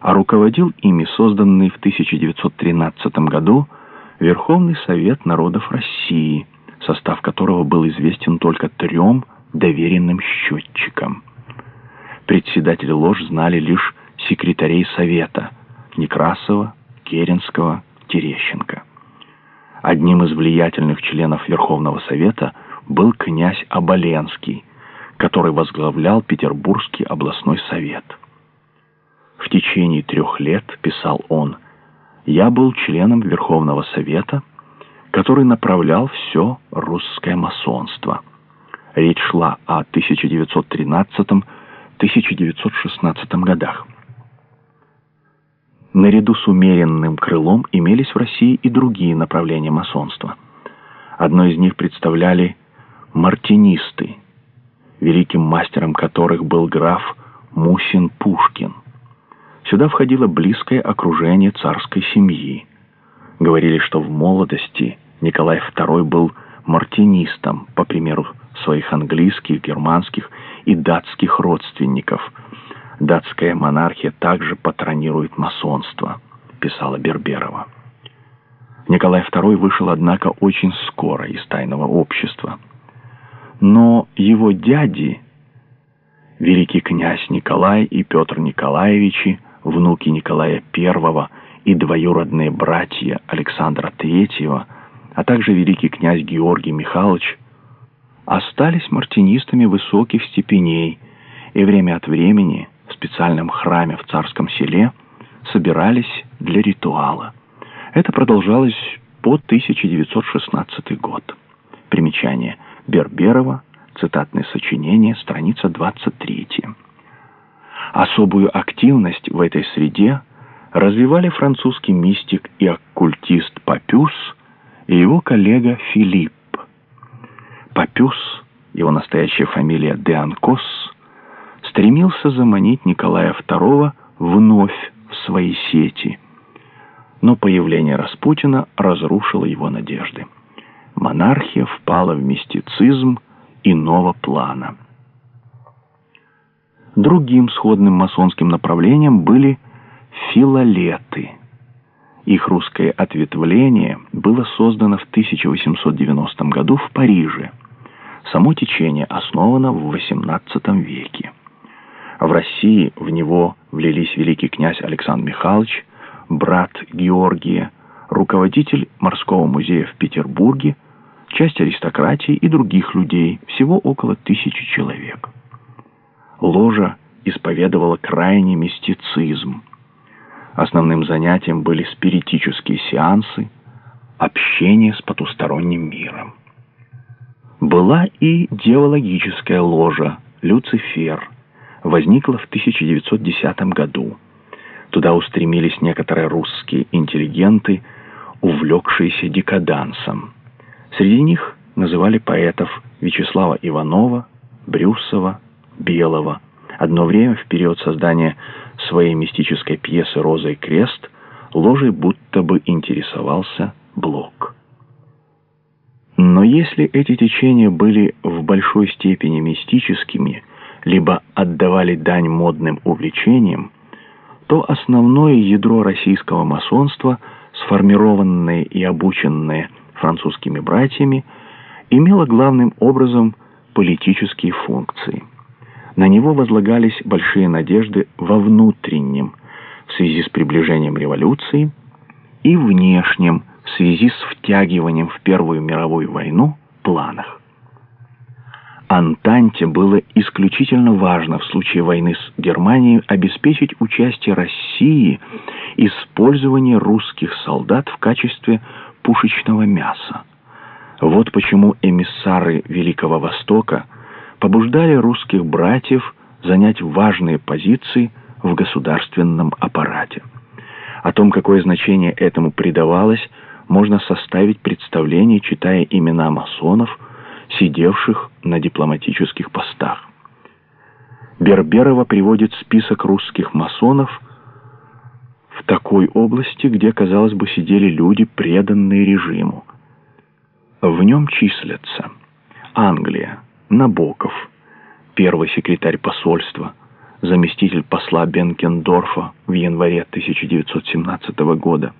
а руководил ими созданный в 1913 году Верховный Совет Народов России, состав которого был известен только трем доверенным счетчикам. Председатели ложь знали лишь секретарей Совета Некрасова, Керенского, Терещенко. Одним из влиятельных членов Верховного Совета был князь Оболенский, который возглавлял Петербургский областной совет. В течение трех лет, писал он, я был членом Верховного Совета, который направлял все русское масонство. Речь шла о 1913-1916 годах. Наряду с умеренным крылом имелись в России и другие направления масонства. Одно из них представляли мартинисты, великим мастером которых был граф Мусин-Пушкин. Сюда входило близкое окружение царской семьи. Говорили, что в молодости Николай II был мартинистом, по примеру своих английских, германских и датских родственников. Датская монархия также патронирует масонство, писала Берберова. Николай II вышел, однако, очень скоро из тайного общества. Но его дяди, великий князь Николай и Петр Николаевичи, внуки Николая I и двоюродные братья Александра III, а также великий князь Георгий Михайлович, остались мартинистами высоких степеней и время от времени в специальном храме в Царском селе собирались для ритуала. Это продолжалось по 1916 год. Примечание. Берберова, цитатное сочинение, страница 23. Особую активность в этой среде развивали французский мистик и оккультист Папюс и его коллега Филипп. Папюс, его настоящая фамилия Деанкос, стремился заманить Николая II вновь в свои сети, но появление Распутина разрушило его надежды. Монархия впала в мистицизм иного плана. Другим сходным масонским направлением были филолеты. Их русское ответвление было создано в 1890 году в Париже. Само течение основано в XVIII веке. В России в него влились великий князь Александр Михайлович, брат Георгия, руководитель морского музея в Петербурге, часть аристократии и других людей, всего около тысячи человек ложа исповедовала крайний мистицизм. Основным занятием были спиритические сеансы, общение с потусторонним миром. Была и диалогическая ложа «Люцифер», возникла в 1910 году. Туда устремились некоторые русские интеллигенты, увлекшиеся декадансом. Среди них называли поэтов Вячеслава Иванова, Брюсова, Белого. Одно время, в период создания своей мистической пьесы «Роза и крест», ложей будто бы интересовался Блок. Но если эти течения были в большой степени мистическими, либо отдавали дань модным увлечениям, то основное ядро российского масонства, сформированное и обученное французскими братьями, имело главным образом политические функции – на него возлагались большие надежды во внутреннем, в связи с приближением революции, и внешнем, в связи с втягиванием в Первую мировую войну, планах. Антанте было исключительно важно в случае войны с Германией обеспечить участие России использование русских солдат в качестве пушечного мяса. Вот почему эмиссары Великого Востока – побуждали русских братьев занять важные позиции в государственном аппарате. О том, какое значение этому придавалось, можно составить представление, читая имена масонов, сидевших на дипломатических постах. Берберова приводит список русских масонов в такой области, где, казалось бы, сидели люди, преданные режиму. В нем числятся Англия, Набоков, первый секретарь посольства, заместитель посла Бенкендорфа в январе 1917 года.